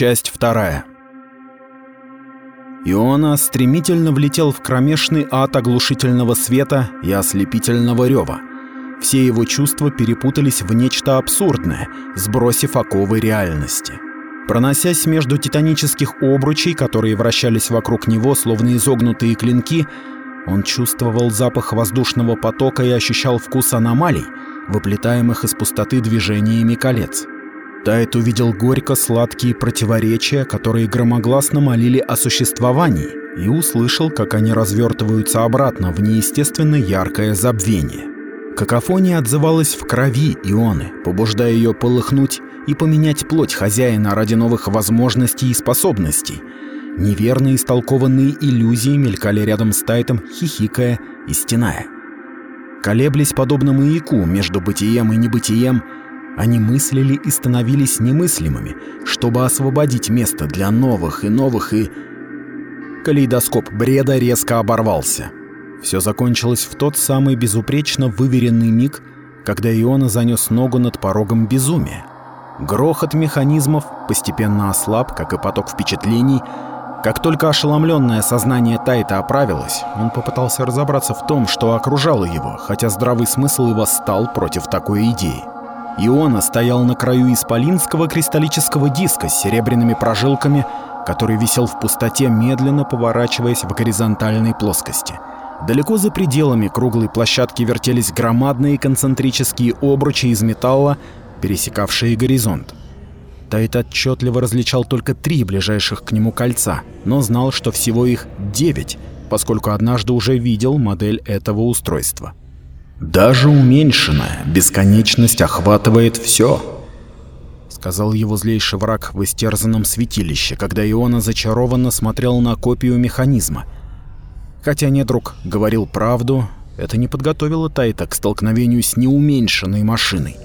Часть вторая. Иона стремительно влетел в кромешный ад оглушительного света и ослепительного рева. Все его чувства перепутались в нечто абсурдное, сбросив оковы реальности. Проносясь между титанических обручей, которые вращались вокруг него, словно изогнутые клинки, он чувствовал запах воздушного потока и ощущал вкус аномалий, выплетаемых из пустоты движениями колец. Тайт увидел горько-сладкие противоречия, которые громогласно молили о существовании, и услышал, как они развертываются обратно в неестественно яркое забвение. Какофония отзывалась в крови Ионы, побуждая ее полыхнуть и поменять плоть хозяина ради новых возможностей и способностей. Неверно истолкованные иллюзии мелькали рядом с Тайтом, хихикая и стеная. Колеблясь подобно маяку между бытием и небытием, они мыслили и становились немыслимыми, чтобы освободить место для новых и новых и... Калейдоскоп бреда резко оборвался. Все закончилось в тот самый безупречно выверенный миг, когда Иона занес ногу над порогом безумия. Грохот механизмов постепенно ослаб, как и поток впечатлений. Как только ошеломленное сознание Тайта оправилось, он попытался разобраться в том, что окружало его, хотя здравый смысл и восстал против такой идеи. Иона стоял на краю исполинского кристаллического диска с серебряными прожилками, который висел в пустоте, медленно поворачиваясь в горизонтальной плоскости. Далеко за пределами круглой площадки вертелись громадные концентрические обручи из металла, пересекавшие горизонт. Тайт отчетливо различал только три ближайших к нему кольца, но знал, что всего их девять, поскольку однажды уже видел модель этого устройства. Даже уменьшенная бесконечность охватывает все, сказал его злейший враг в истерзанном святилище, когда Иона зачарованно смотрел на копию механизма. Хотя недруг говорил правду, это не подготовило Тайта к столкновению с неуменьшенной машиной.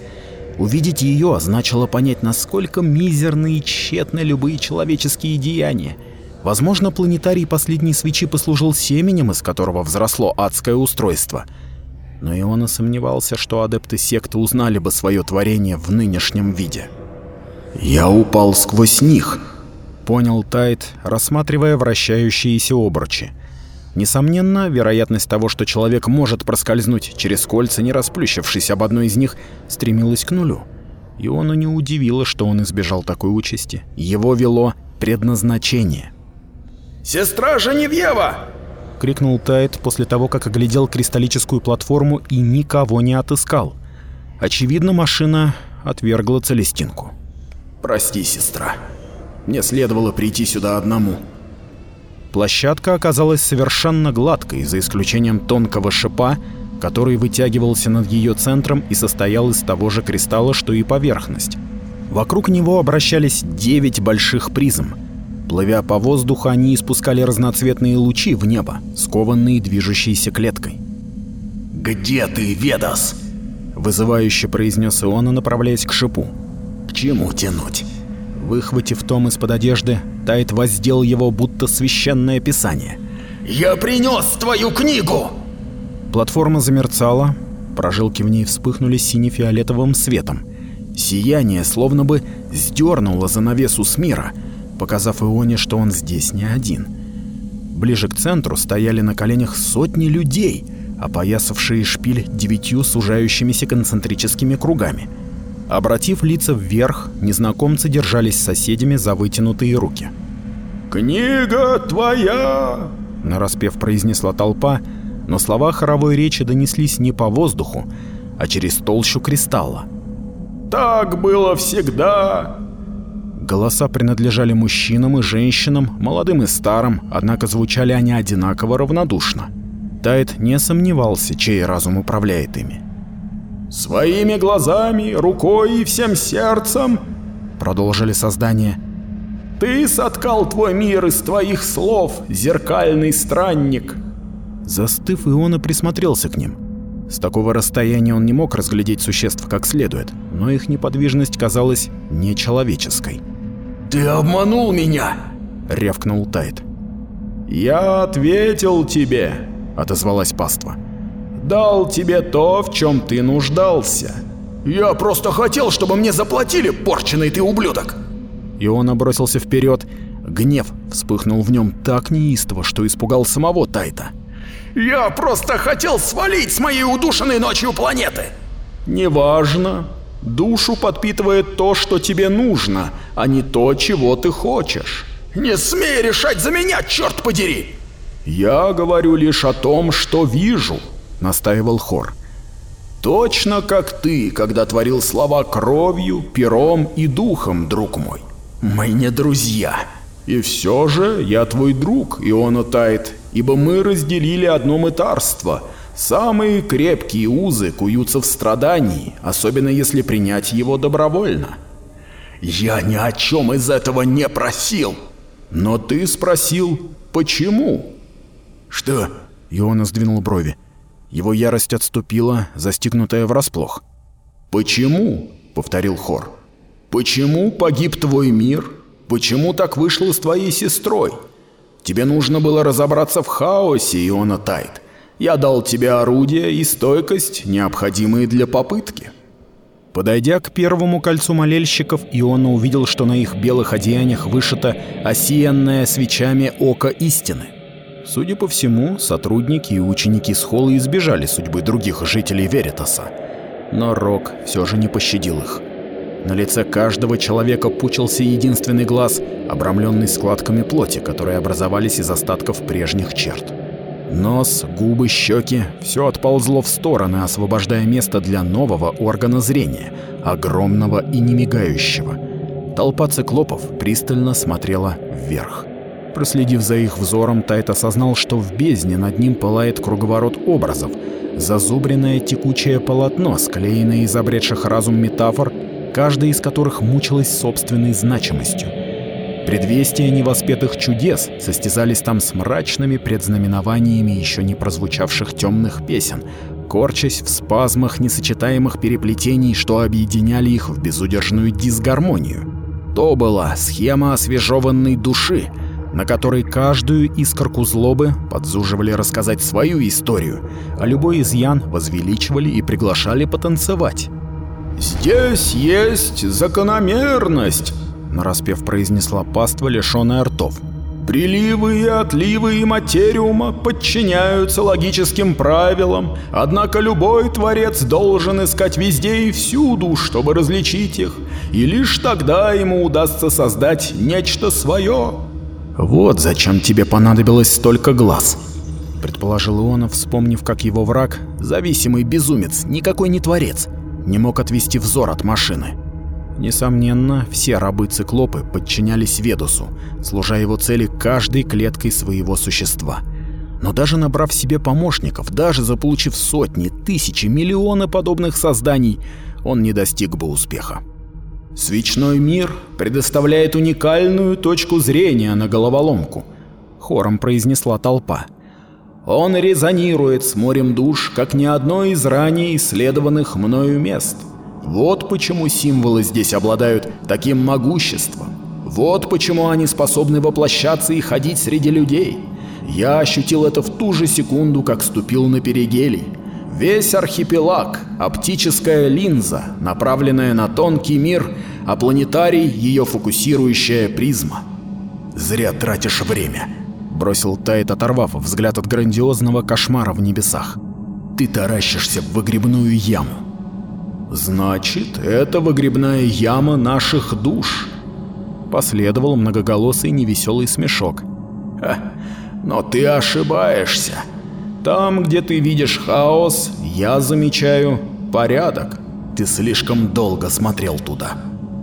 Увидеть ее означало понять, насколько мизерны и тщетны любые человеческие деяния. Возможно, планетарий последней свечи послужил семенем, из которого взросло адское устройство — но Иона сомневался, что адепты секты узнали бы свое творение в нынешнем виде. «Я упал сквозь них», — понял Тайт, рассматривая вращающиеся обручи. Несомненно, вероятность того, что человек может проскользнуть через кольца, не расплющившись об одной из них, стремилась к нулю. Иону не удивило, что он избежал такой участи. Его вело предназначение. «Сестра Женевьева!» — крикнул Тайт после того, как оглядел кристаллическую платформу и никого не отыскал. Очевидно, машина отвергла Целестинку. «Прости, сестра. Мне следовало прийти сюда одному». Площадка оказалась совершенно гладкой, за исключением тонкого шипа, который вытягивался над ее центром и состоял из того же кристалла, что и поверхность. Вокруг него обращались девять больших призм — Плывя по воздуху, они испускали разноцветные лучи в небо, скованные движущейся клеткой. «Где ты, Ведас?» — вызывающе произнес Иона, направляясь к шипу. «К чему тянуть?» Выхватив том из-под одежды, Тайт воздел его, будто священное писание. «Я принес твою книгу!» Платформа замерцала, прожилки в ней вспыхнули сине-фиолетовым светом. Сияние словно бы сдернуло занавесу с мира — показав Ионе, что он здесь не один. Ближе к центру стояли на коленях сотни людей, опоясавшие шпиль девятью сужающимися концентрическими кругами. Обратив лица вверх, незнакомцы держались с соседями за вытянутые руки. «Книга твоя!» — нараспев произнесла толпа, но слова хоровой речи донеслись не по воздуху, а через толщу кристалла. «Так было всегда, Голоса принадлежали мужчинам и женщинам, молодым и старым, однако звучали они одинаково равнодушно. Тайт не сомневался, чей разум управляет ими. «Своими глазами, рукой и всем сердцем», — продолжили создания, — «ты соткал твой мир из твоих слов, зеркальный странник». Застыв, Иона присмотрелся к ним. С такого расстояния он не мог разглядеть существ как следует, но их неподвижность казалась нечеловеческой. «Ты обманул меня!» — рявкнул Тайт. «Я ответил тебе!» — отозвалась паства. «Дал тебе то, в чем ты нуждался. Я просто хотел, чтобы мне заплатили, порченый ты ублюдок!» И он бросился вперед. Гнев вспыхнул в нем так неистово, что испугал самого Тайта. «Я просто хотел свалить с моей удушенной ночью планеты!» «Неважно. Душу подпитывает то, что тебе нужно, а не то, чего ты хочешь». «Не смей решать за меня, черт подери!» «Я говорю лишь о том, что вижу», — настаивал Хор. «Точно как ты, когда творил слова кровью, пером и духом, друг мой. Мы не друзья. И все же я твой друг, Иона Тайт, ибо мы разделили одно мытарство. Самые крепкие узы куются в страдании, особенно если принять его добровольно». «Я ни о чем из этого не просил!» «Но ты спросил, почему?» «Что?» Иона сдвинул брови. Его ярость отступила, застигнутая врасплох. «Почему?» — повторил Хор. «Почему погиб твой мир? Почему так вышло с твоей сестрой? Тебе нужно было разобраться в хаосе, Иона Тайт. Я дал тебе орудие и стойкость, необходимые для попытки». Подойдя к первому кольцу молельщиков, Иона увидел, что на их белых одеяниях вышито осиянное свечами око истины. Судя по всему, сотрудники и ученики Схолы избежали судьбы других жителей Веритаса. Но Рок все же не пощадил их. На лице каждого человека пучился единственный глаз, обрамленный складками плоти, которые образовались из остатков прежних черт. Нос, губы, щеки — все отползло в стороны, освобождая место для нового органа зрения, огромного и немигающего. Толпа циклопов пристально смотрела вверх. Проследив за их взором, Тайт осознал, что в бездне над ним пылает круговорот образов, зазубренное текучее полотно, склеенное из обретших разум метафор, каждая из которых мучилась собственной значимостью. Предвестия невоспетых чудес состязались там с мрачными предзнаменованиями еще не прозвучавших темных песен, корчась в спазмах несочетаемых переплетений, что объединяли их в безудержную дисгармонию. То была схема освежеванной души — на которой каждую искорку злобы подзуживали рассказать свою историю, а любой изъян возвеличивали и приглашали потанцевать. «Здесь есть закономерность», — нараспев произнесла паства, лишённая ртов. Приливы и отливы и материума подчиняются логическим правилам, однако любой творец должен искать везде и всюду, чтобы различить их, и лишь тогда ему удастся создать нечто свое. «Вот зачем тебе понадобилось столько глаз», — предположил Ионов, вспомнив, как его враг, зависимый безумец, никакой не творец, не мог отвести взор от машины. Несомненно, все рабы-циклопы подчинялись Ведусу, служа его цели каждой клеткой своего существа. Но даже набрав себе помощников, даже заполучив сотни, тысячи, миллионы подобных созданий, он не достиг бы успеха. Свечной мир предоставляет уникальную точку зрения на головоломку, хором произнесла толпа. Он резонирует с морем душ, как ни одно из ранее исследованных мною мест. Вот почему символы здесь обладают таким могуществом. Вот почему они способны воплощаться и ходить среди людей. Я ощутил это в ту же секунду, как ступил на перигелий. Весь архипелаг — оптическая линза, направленная на тонкий мир, а планетарий — ее фокусирующая призма. «Зря тратишь время», — бросил Тайт, оторвав взгляд от грандиозного кошмара в небесах. «Ты таращишься в выгребную яму». «Значит, это выгребная яма наших душ», — последовал многоголосый невеселый смешок. «Ха, но ты ошибаешься», там, где ты видишь хаос, я замечаю порядок. Ты слишком долго смотрел туда.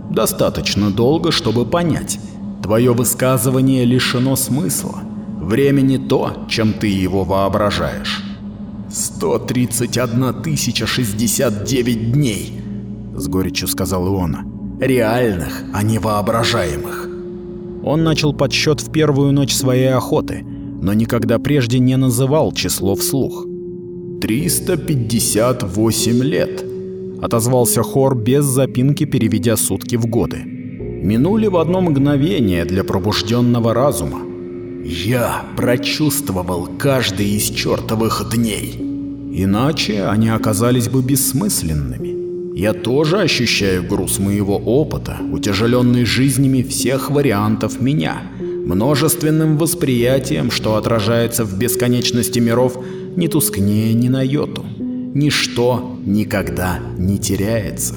Достаточно долго, чтобы понять. Твое высказывание лишено смысла. Время не то, чем ты его воображаешь. 131 тысяча 69 дней, с горечью сказал Иона. Реальных, а не воображаемых. Он начал подсчет в первую ночь своей охоты — но никогда прежде не называл число вслух. «358 лет», — отозвался Хор без запинки, переведя сутки в годы. Минули в одно мгновение для пробужденного разума. «Я прочувствовал каждый из чертовых дней», Иначе они оказались бы бессмысленными. Я тоже ощущаю груз моего опыта, утяжеленный жизнями всех вариантов меня, множественным восприятием, что отражается в бесконечности миров, не тускнее ни на йоту. Ничто никогда не теряется.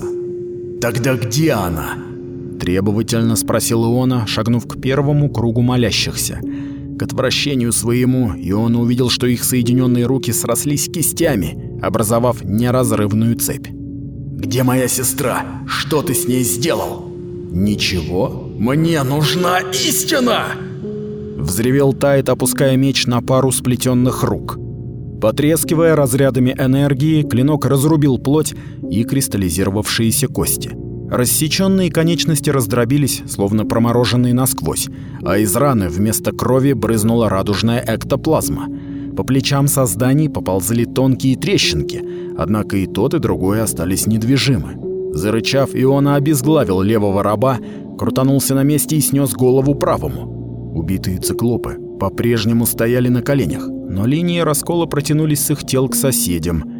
«Тогда где она?» – требовательно спросил Иона, шагнув к первому кругу молящихся. К отвращению своему Иона увидел, что их соединенные руки срослись кистями, образовав неразрывную цепь. «Где моя сестра? Что ты с ней сделал?» «Ничего. Мне нужна истина!» Взревел Тайт, опуская меч на пару сплетенных рук. Потрескивая разрядами энергии, клинок разрубил плоть и кристаллизировавшиеся кости. Рассеченные конечности раздробились, словно промороженные насквозь, а из раны вместо крови брызнула радужная эктоплазма. По плечам созданий поползли тонкие трещинки, однако и тот, и другой остались недвижимы. Зарычав, Иона обезглавил левого раба, крутанулся на месте и снес голову правому. Убитые циклопы по-прежнему стояли на коленях, но линии раскола протянулись с их тел к соседям.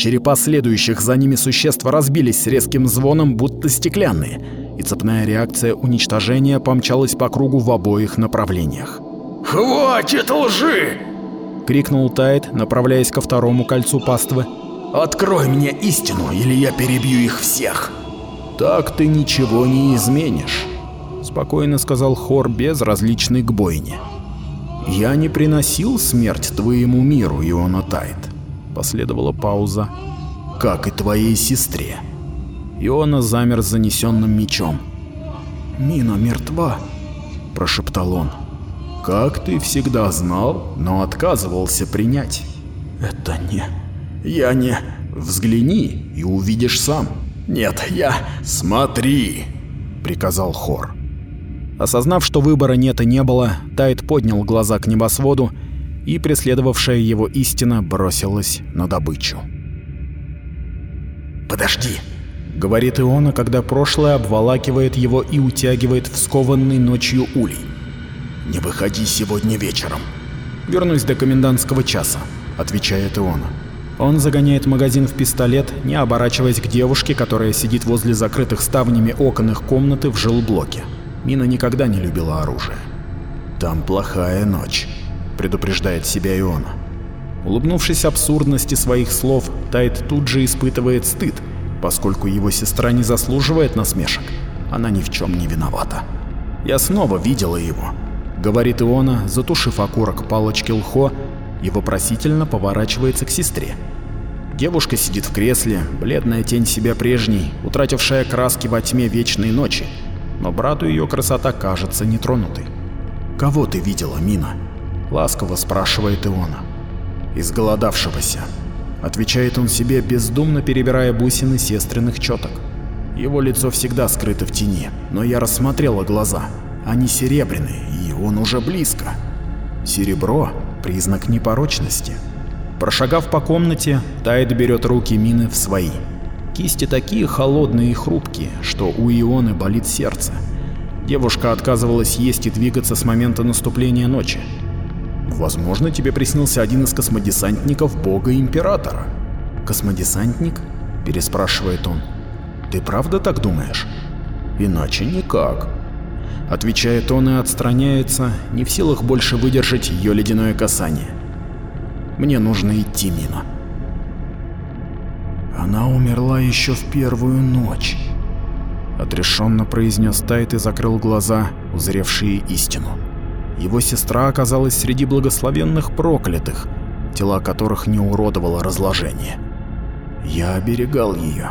Черепа следующих за ними существ разбились с резким звоном, будто стеклянные, и цепная реакция уничтожения помчалась по кругу в обоих направлениях. «Хватит лжи!» — крикнул Тайт, направляясь ко второму кольцу паствы. «Открой мне истину, или я перебью их всех!» «Так ты ничего не изменишь», — спокойно сказал Хор, безразличный к бойне. «Я не приносил смерть твоему миру, Иона Тайт», — последовала пауза, — «как и твоей сестре». Иона замер с занесенным мечом. «Мина мертва», — прошептал он. «Как ты всегда знал, но отказывался принять». «Это не... Я не...» «Взгляни и увидишь сам». «Нет, я...» «Смотри», — приказал Хор. Осознав, что выбора нет и не было, Тайт поднял глаза к небосводу, и преследовавшая его истина бросилась на добычу. «Подожди!» — говорит Иона, когда прошлое обволакивает его и утягивает в скованный ночью улей. «Не выходи сегодня вечером». «Вернусь до комендантского часа», — отвечает Иона. Он загоняет магазин в пистолет, не оборачиваясь к девушке, которая сидит возле закрытых ставнями окон их комнаты в жилблоке. Мина никогда не любила оружие. «Там плохая ночь», — предупреждает себя Иона. Улыбнувшись абсурдности своих слов, Тайт тут же испытывает стыд, поскольку его сестра не заслуживает насмешек. Она ни в чем не виновата. «Я снова видела его», — говорит Иона, затушив окурок палочки Лхо и вопросительно поворачивается к сестре. Девушка сидит в кресле, бледная тень себя прежней, утратившая краски во тьме вечной ночи, но брату ее красота кажется нетронутой. «Кого ты видела, Мина?» — ласково спрашивает Иона. «Изголодавшегося», — отвечает он себе, бездумно перебирая бусины сестренных четок. Его лицо всегда скрыто в тени, но я рассмотрела глаза. Они серебряные, и он уже близко. Серебро — признак непорочности. Прошагав по комнате, Тайд берет руки Мины в свои. Кисти такие холодные и хрупкие, что у Ионы болит сердце. Девушка отказывалась есть и двигаться с момента наступления ночи. Возможно, тебе приснился один из космодесантников бога Императора. Космодесантник? Переспрашивает он. Ты правда так думаешь? Иначе никак. Отвечает он и отстраняется, не в силах больше выдержать ее ледяное касание. Мне нужно идти, Мина. Она умерла еще в первую ночь. Отрешенно произнес Тайт и закрыл глаза, узревшие истину. Его сестра оказалась среди благословенных проклятых, тела которых не уродовало разложение. Я оберегал ее,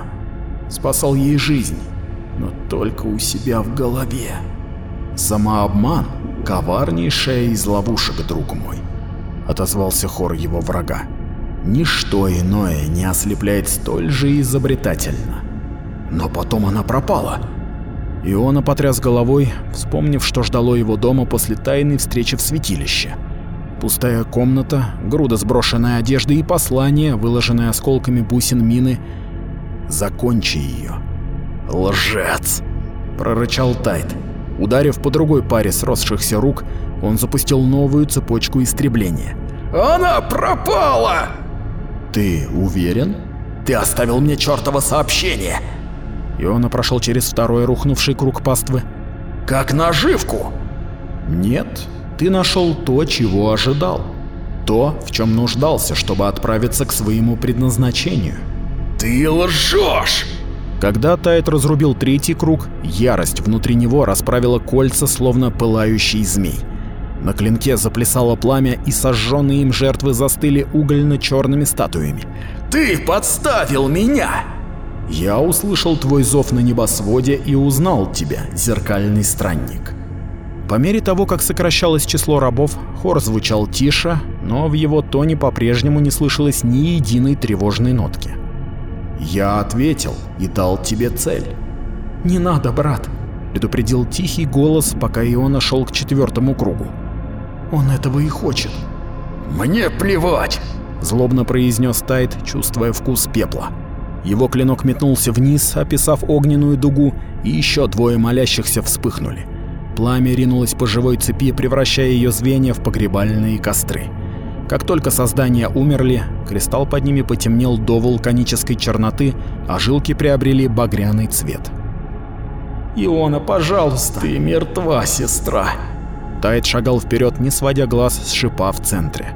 спасал ей жизнь, но только у себя в голове. Самообман — коварнейшая из ловушек, друг мой, — отозвался хор его врага. Ничто иное не ослепляет столь же изобретательно. Но потом она пропала. Иона потряс головой, вспомнив, что ждало его дома после тайной встречи в святилище. Пустая комната, груда сброшенной одежды и послание, выложенное осколками бусин мины. «Закончи ее!» «Лжец!» – прорычал Тайт. Ударив по другой паре сросшихся рук, он запустил новую цепочку истребления. «Она пропала!» Ты уверен? ты оставил мне чертово сообщение. Иона прошел через второй рухнувший круг паствы. Как наживку. Нет, ты нашел то, чего ожидал. То, в чем нуждался, чтобы отправиться к своему предназначению. Ты лжешь! Когда Тайт разрубил третий круг, ярость внутри него расправила кольца, словно пылающий змей. На клинке заплясало пламя, и сожженные им жертвы застыли угольно-черными статуями. «Ты подставил меня!» «Я услышал твой зов на небосводе и узнал тебя, зеркальный странник». По мере того, как сокращалось число рабов, хор звучал тише, но в его тоне по-прежнему не слышалось ни единой тревожной нотки. «Я ответил и дал тебе цель». «Не надо, брат», — предупредил тихий голос, пока Иона шел к четвертому кругу. «Он этого и хочет». «Мне плевать!» — злобно произнес Тайт, чувствуя вкус пепла. Его клинок метнулся вниз, описав огненную дугу, и еще двое молящихся вспыхнули. Пламя ринулось по живой цепи, превращая ее звенья в погребальные костры. Как только создания умерли, кристалл под ними потемнел до вулканической черноты, а жилки приобрели багряный цвет. «Иона, пожалуйста!» «Ты мертва, сестра!» Тайт шагал вперед, не сводя глаз с шипа в центре.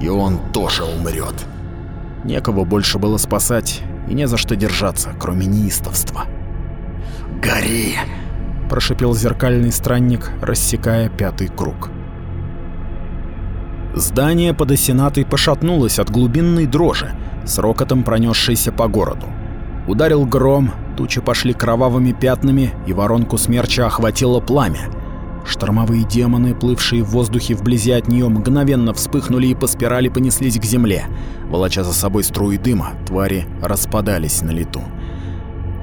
«И он тоже умрет!» Некого больше было спасать, и не за что держаться, кроме неистовства. «Гори!» — прошипел зеркальный странник, рассекая пятый круг. Здание под осенатой пошатнулось от глубинной дрожи, с рокотом пронесшейся по городу. Ударил гром, тучи пошли кровавыми пятнами, и воронку смерча охватило пламя. Штормовые демоны, плывшие в воздухе вблизи от нее, мгновенно вспыхнули и по спирали понеслись к земле. Волоча за собой струи дыма, твари распадались на лету.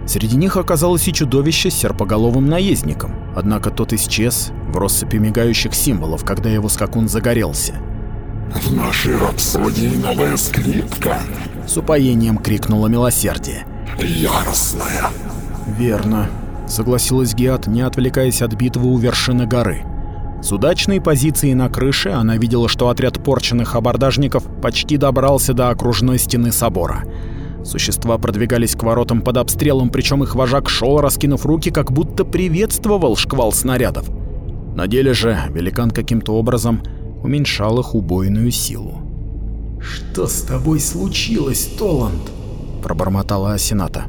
Среди них оказалось и чудовище с серпоголовым наездником, однако тот исчез в россыпи мигающих символов, когда его скакун загорелся. «В нашей рапсодии новая скрипка!» С упоением крикнуло милосердие. «Яростная!» «Верно», — согласилась Геат, не отвлекаясь от битвы у вершины горы. С удачной позиции на крыше она видела, что отряд порченных абордажников почти добрался до окружной стены собора. Существа продвигались к воротам под обстрелом, причем их вожак шел, раскинув руки, как будто приветствовал шквал снарядов. На деле же великан каким-то образом уменьшал их убойную силу. «Что с тобой случилось, Толанд?» – пробормотала Асената.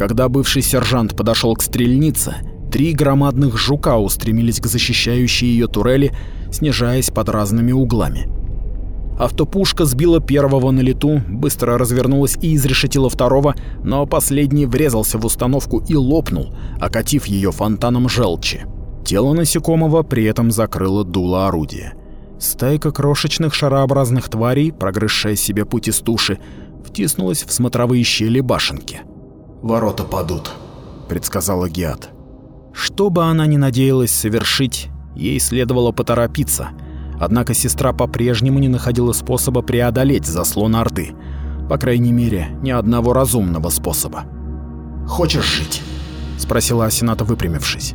Когда бывший сержант подошел к стрельнице, три громадных жука устремились к защищающей ее турели, снижаясь под разными углами. Автопушка сбила первого на лету, быстро развернулась и изрешетила второго, но последний врезался в установку и лопнул, окатив ее фонтаном желчи. Тело насекомого при этом закрыло дуло орудия. Стайка крошечных шарообразных тварей, прогрызшая себе путь из туши, втиснулась в смотровые щели башенки. «Ворота падут», — предсказала Геат. Что бы она ни надеялась совершить, ей следовало поторопиться — Однако сестра по-прежнему не находила способа преодолеть заслон Орды. По крайней мере, ни одного разумного способа. «Хочешь жить?» — спросила Асената, выпрямившись.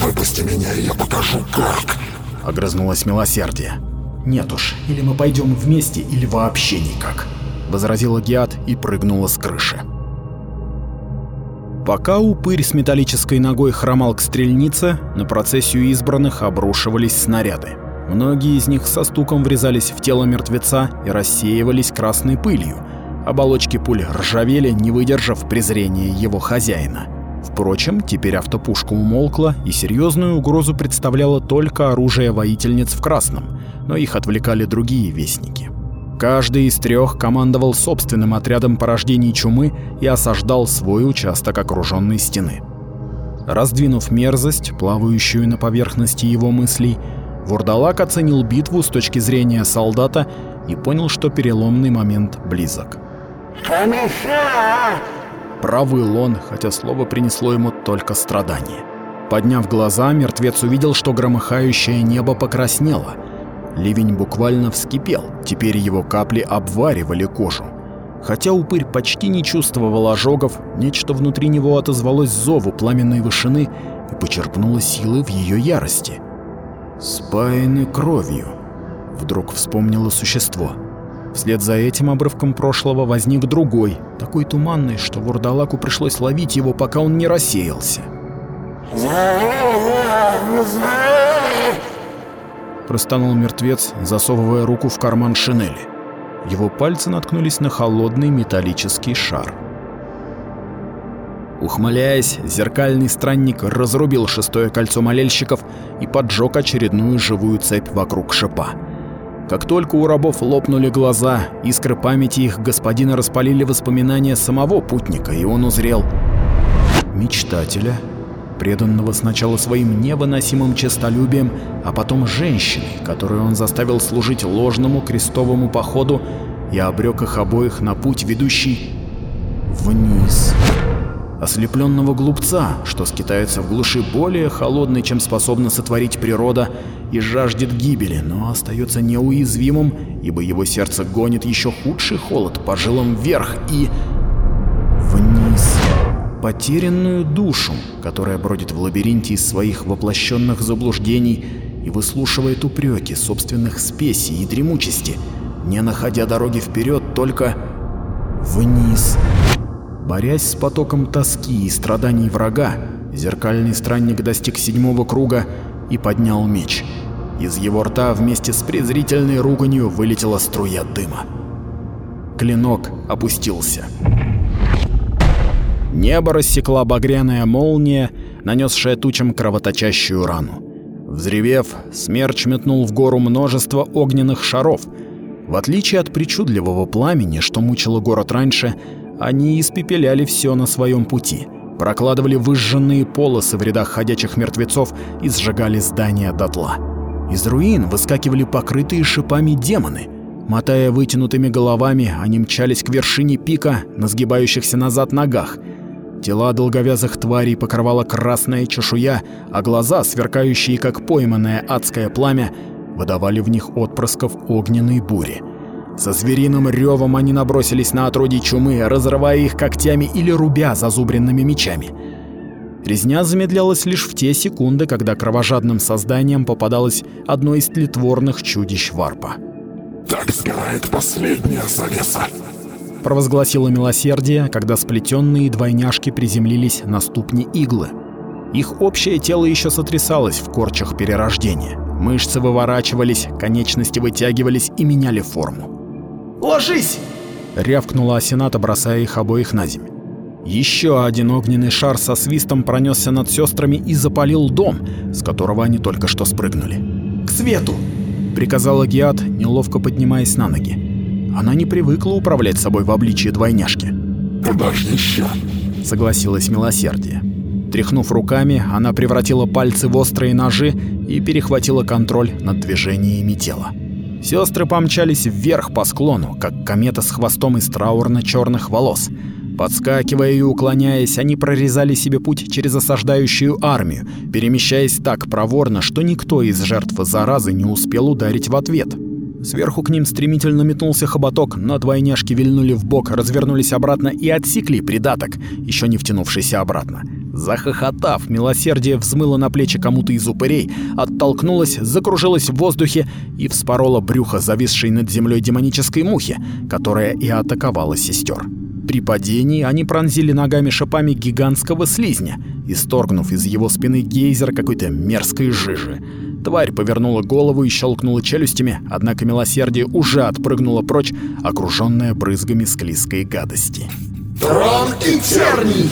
«Выпусти меня, и я покажу, как!» — огрызнулось милосердие. «Нет уж, или мы пойдем вместе, или вообще никак», — возразила Геат и прыгнула с крыши. Пока упырь с металлической ногой хромал к стрельнице, на процессию избранных обрушивались снаряды. Многие из них со стуком врезались в тело мертвеца и рассеивались красной пылью. Оболочки пуль ржавели, не выдержав презрения его хозяина. Впрочем, теперь автопушка умолкла, и серьезную угрозу представляло только оружие воительниц в красном, но их отвлекали другие вестники. Каждый из трех командовал собственным отрядом порождений чумы и осаждал свой участок окруженной стены. Раздвинув мерзость, плавающую на поверхности его мыслей, Вурдалак оценил битву с точки зрения солдата и понял, что переломный момент близок. Провыл он, хотя слово принесло ему только страдания. Подняв глаза, мертвец увидел, что громыхающее небо покраснело. Ливень буквально вскипел, теперь его капли обваривали кожу. Хотя упырь почти не чувствовал ожогов, нечто внутри него отозвалось зову пламенной вышины и почерпнуло силы в ее ярости. «Спаяны кровью», — вдруг вспомнило существо. Вслед за этим обрывком прошлого возник другой, такой туманный, что вурдалаку пришлось ловить его, пока он не рассеялся. Простонул мертвец, засовывая руку в карман шинели. Его пальцы наткнулись на холодный металлический шар. Ухмыляясь, зеркальный странник разрубил шестое кольцо молельщиков и поджег очередную живую цепь вокруг шипа. Как только у рабов лопнули глаза, искры памяти их господина распалили воспоминания самого путника, и он узрел мечтателя, преданного сначала своим невыносимым честолюбием, а потом женщиной, которую он заставил служить ложному крестовому походу и обрек их обоих на путь, ведущий вниз. Ослепленного глупца, что скитается в глуши более холодной, чем способна сотворить природа, и жаждет гибели, но остается неуязвимым, ибо его сердце гонит еще худший холод по жилам вверх и... потерянную душу, которая бродит в лабиринте из своих воплощенных заблуждений и выслушивает упреки собственных спесей и дремучести, не находя дороги вперед, только вниз. Борясь с потоком тоски и страданий врага, зеркальный странник достиг седьмого круга и поднял меч. Из его рта вместе с презрительной руганью вылетела струя дыма. Клинок опустился. Небо рассекла багряная молния, нанесшая тучам кровоточащую рану. Взревев, смерч метнул в гору множество огненных шаров. В отличие от причудливого пламени, что мучило город раньше, они испепеляли все на своем пути, прокладывали выжженные полосы в рядах ходячих мертвецов и сжигали здания дотла. Из руин выскакивали покрытые шипами демоны. Мотая вытянутыми головами, они мчались к вершине пика на сгибающихся назад ногах — Тела долговязых тварей покрывала красная чешуя, а глаза, сверкающие как пойманное адское пламя, выдавали в них отпрысков огненной бури. Со звериным ревом они набросились на отродье чумы, разрывая их когтями или рубя зазубренными мечами. Резня замедлялась лишь в те секунды, когда кровожадным созданием попадалось одно из тлетворных чудищ варпа. Так сгорает последняя завеса провозгласило милосердие, когда сплетенные двойняшки приземлились на ступни иглы. Их общее тело еще сотрясалось в корчах перерождения. Мышцы выворачивались, конечности вытягивались и меняли форму. «Ложись!» — рявкнула Асената, бросая их обоих на землю. Еще один огненный шар со свистом пронесся над сестрами и запалил дом, с которого они только что спрыгнули. «К свету!» — приказала Гиат, неловко поднимаясь на ноги. Она не привыкла управлять собой в обличье двойняшки. «Подожди еще», — согласилась Милосердие. Тряхнув руками, она превратила пальцы в острые ножи и перехватила контроль над движениями тела. Сестры помчались вверх по склону, как комета с хвостом из траурно-черных волос. Подскакивая и уклоняясь, они прорезали себе путь через осаждающую армию, перемещаясь так проворно, что никто из жертв заразы не успел ударить в ответ. Сверху к ним стремительно метнулся хоботок, но двойняшки вильнули в бок, развернулись обратно и отсекли придаток, еще не втянувшийся обратно. Захохотав, милосердие взмыло на плечи кому-то из упырей, оттолкнулось, закружилось в воздухе и вспороло брюхо зависшей над землей демонической мухи, которая и атаковала сестер. При падении они пронзили ногами шипами гигантского слизня, исторгнув из его спины гейзер какой-то мерзкой жижи. Тварь повернула голову и щелкнула челюстями, однако милосердие уже отпрыгнуло прочь, окружённое брызгами склизкой гадости. «Трон и терний!»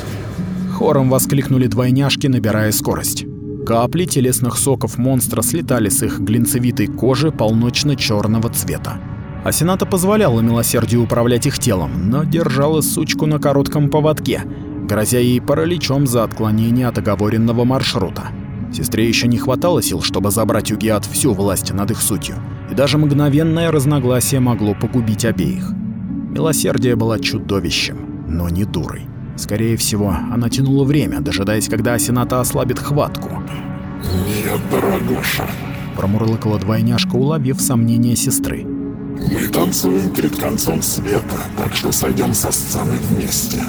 Хором воскликнули двойняшки, набирая скорость. Капли телесных соков монстра слетали с их глинцевитой кожи полночно черного цвета. Асената позволяла милосердию управлять их телом, но держала сучку на коротком поводке, грозя ей параличом за отклонение от оговоренного маршрута. Сестре еще не хватало сил, чтобы забрать у Гиат всю власть над их сутью, и даже мгновенное разногласие могло погубить обеих. Милосердие было чудовищем, но не дурой. Скорее всего, она тянула время, дожидаясь, когда Асената ослабит хватку. «Нет, дорогуша», — промурлыкала двойняшка, уловив сомнения сестры. «Мы танцуем перед концом света, так что сойдем со сцены вместе».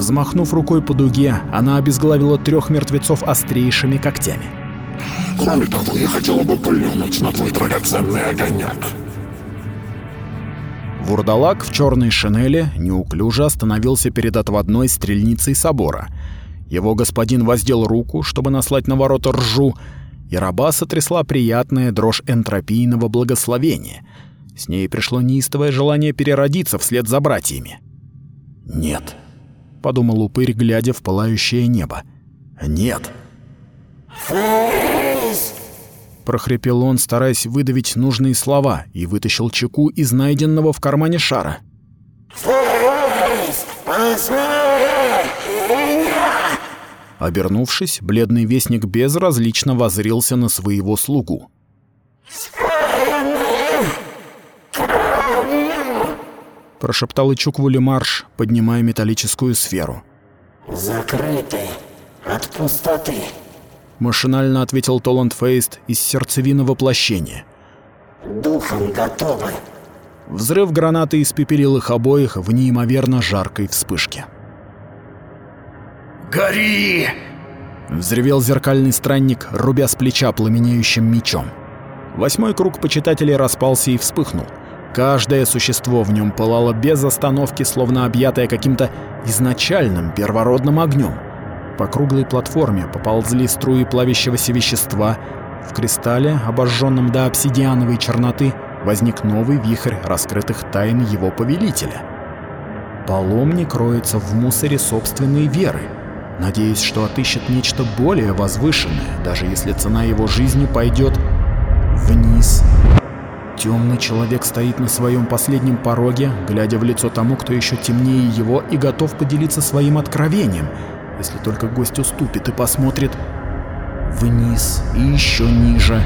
Взмахнув рукой по дуге, она обезглавила трех мертвецов острейшими когтями. Кроме того, я хотела бы плюнуть на твой драгоценный огонек. Вурдалак в черной шинели неуклюже остановился перед отводной стрельницей собора. Его господин воздел руку, чтобы наслать на ворота ржу, и раба сотрясла приятная дрожь энтропийного благословения. С ней пришло неистовое желание переродиться вслед за братьями. «Нет», — подумал упырь, глядя в пылающее небо. «Нет». Фейс! прохрипел он, стараясь выдавить нужные слова, и вытащил чеку из найденного в кармане шара. Фейс! Обернувшись, бледный вестник безразлично воззрился на своего слугу. Прошептал Ичук Вулимарш, поднимая металлическую сферу. Закрыты от пустоты. Машинально ответил Толанд Фейст из сердцевины воплощения. Духом готовы. Взрыв гранаты испепелил их обоих в неимоверно жаркой вспышке. «Гори!» Взревел зеркальный странник, рубя с плеча пламенеющим мечом. Восьмой круг почитателей распался и вспыхнул. Каждое существо в нем пылало без остановки, словно объятое каким-то изначальным первородным огнем. По круглой платформе поползли струи плавящегося вещества. В кристалле, обожженном до обсидиановой черноты, возник новый вихрь раскрытых тайн его повелителя. Паломник роется в мусоре собственной веры, надеясь, что отыщет нечто более возвышенное, даже если цена его жизни пойдет вниз. Темный человек стоит на своем последнем пороге, глядя в лицо тому, кто еще темнее его, и готов поделиться своим откровением, если только гость уступит и посмотрит вниз и еще ниже.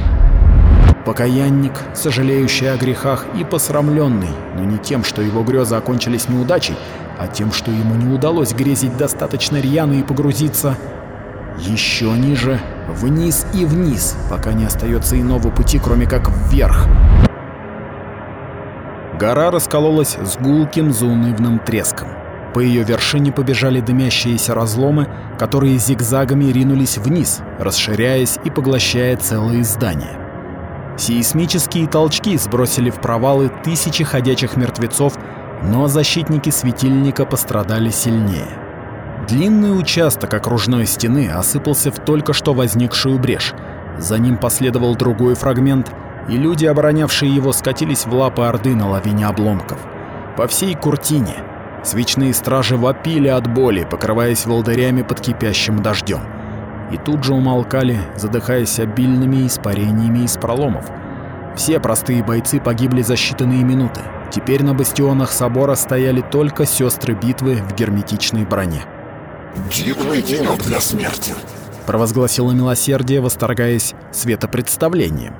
Покаянник, сожалеющий о грехах и посрамленный, но не тем, что его грезы окончились неудачей, а тем, что ему не удалось грезить достаточно рьяно и погрузиться еще ниже, вниз и вниз, пока не остается иного пути, кроме как вверх. Гора раскололась с гулким заунывным треском. По ее вершине побежали дымящиеся разломы, которые зигзагами ринулись вниз, расширяясь и поглощая целые здания. Сейсмические толчки сбросили в провалы тысячи ходячих мертвецов, но защитники светильника пострадали сильнее. Длинный участок окружной стены осыпался в только что возникшую брешь. За ним последовал другой фрагмент, и люди, оборонявшие его, скатились в лапы Орды на лавине обломков. По всей Куртине свечные стражи вопили от боли, покрываясь волдырями под кипящим дождем. И тут же умолкали, задыхаясь обильными испарениями из проломов. Все простые бойцы погибли за считанные минуты. Теперь на бастионах собора стояли только сестры битвы в герметичной броне. Дивный денек для смерти. Провозгласило милосердие, восторгаясь светопредставлением.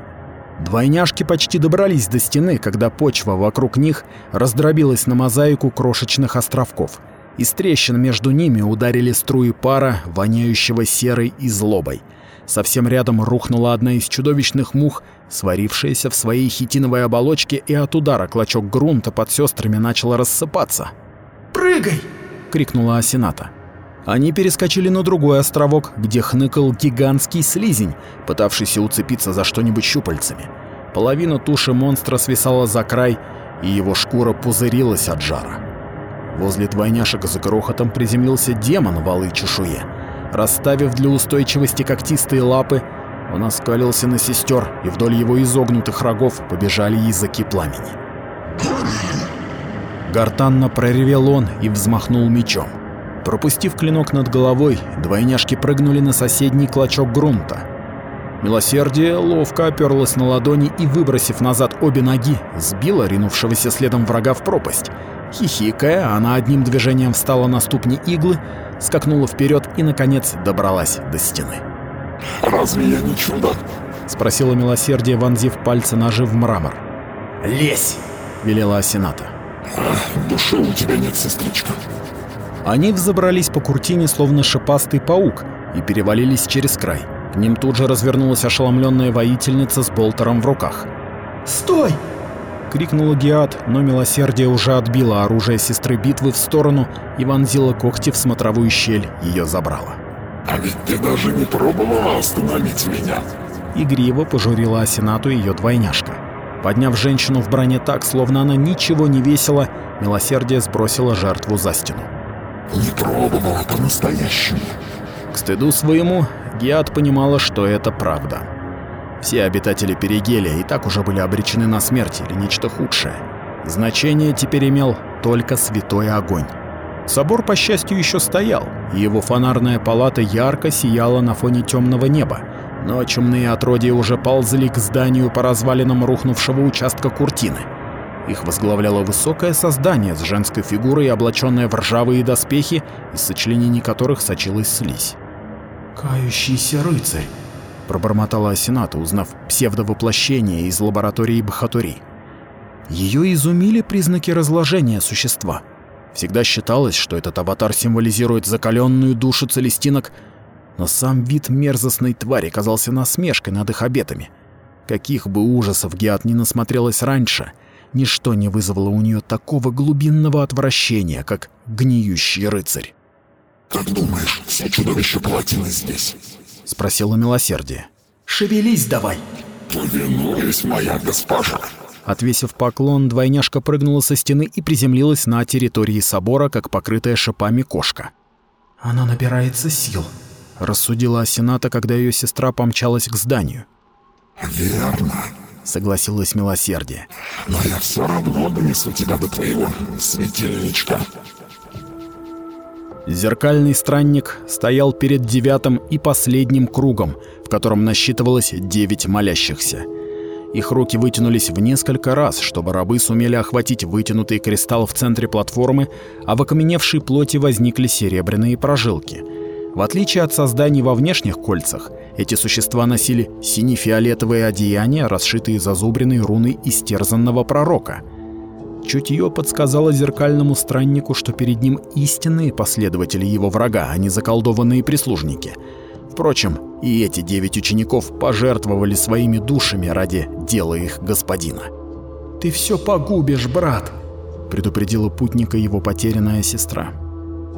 Двойняшки почти добрались до стены, когда почва вокруг них раздробилась на мозаику крошечных островков. Из трещин между ними ударили струи пара, воняющего серой и злобой. Совсем рядом рухнула одна из чудовищных мух, сварившаяся в своей хитиновой оболочке, и от удара клочок грунта под сестрами начал рассыпаться. «Прыгай!» — крикнула Асената. Они перескочили на другой островок, где хныкал гигантский слизень, пытавшийся уцепиться за что-нибудь щупальцами. Половина туши монстра свисала за край, и его шкура пузырилась от жара. Возле двойняшек за грохотом приземлился демон в алой чешуе. Расставив для устойчивости когтистые лапы, он оскалился на сестер, и вдоль его изогнутых рогов побежали языки пламени. Гортанно проревел он и взмахнул мечом. Пропустив клинок над головой, двойняшки прыгнули на соседний клочок грунта. Милосердие ловко оперлось на ладони и, выбросив назад обе ноги, сбила ринувшегося следом врага в пропасть. Хихикая, она одним движением встала на ступни иглы, скакнула вперед и, наконец, добралась до стены. Разве я не чудо? — спросила милосердие, вонзив пальцы ножи в мрамор. «Лезь!» — велела Асената. Души у тебя нет, сестричка. Они взобрались по куртине, словно шипастый паук, и перевалились через край. К ним тут же развернулась ошеломленная воительница с болтером в руках. «Стой!» — крикнула Геат, но милосердие уже отбило оружие сестры битвы в сторону и вонзило когти в смотровую щель, ее забрало. А ведь ты даже не пробовала остановить меня. Игриво пожурила Асенату ее двойняшка. Подняв женщину в броне так, словно она ничего не весила, милосердие сбросило жертву за стену. Не пробовала по-настоящему. К стыду своему, Гиат понимала, что это правда. Все обитатели Перигелия и так уже были обречены на смерть или нечто худшее. Значение теперь имел только святой огонь. Собор, по счастью, еще стоял, и его фонарная палата ярко сияла на фоне темного неба, но чумные отродья уже ползли к зданию по развалинам рухнувшего участка Куртины. Их возглавляло высокое создание с женской фигурой, облаченное в ржавые доспехи, из сочленений которых сочилась слизь. «Кающийся рыцарь», — пробормотала Асената, узнав псевдовоплощение из лаборатории Бахатури. Ее изумили признаки разложения существа. Всегда считалось, что этот аватар символизирует закаленную душу целестинок, но сам вид мерзостной твари казался насмешкой над их обетами. Каких бы ужасов Геат не насмотрелась раньше, ничто не вызвало у нее такого глубинного отвращения, как гниющий рыцарь. Как думаешь, все чудовища плотины здесь? — спросила милосердие. «Шевелись давай!» Повинуюсь, моя госпожа. Отвесив поклон, двойняшка прыгнула со стены и приземлилась на территории собора, как покрытая шипами кошка. «Она набирается сил», — рассудила Асената, когда ее сестра помчалась к зданию. Верно. — согласилась милосердие. Но я все равно донесу тебя до твоего светильничка. Зеркальный странник стоял перед девятым и последним кругом, в котором насчитывалось девять молящихся. Их руки вытянулись в несколько раз, чтобы рабы сумели охватить вытянутый кристалл в центре платформы, а в окаменевшей плоти возникли серебряные прожилки. В отличие от созданий во внешних кольцах, эти существа носили сине-фиолетовые одеяния, расшитые зазубренной руной истерзанного пророка — Чутье подсказало зеркальному страннику, что перед ним истинные последователи его врага, а не заколдованные прислужники. Впрочем, и эти девять учеников пожертвовали своими душами ради дела их господина. «Ты все погубишь, брат!» — предупредила путника его потерянная сестра.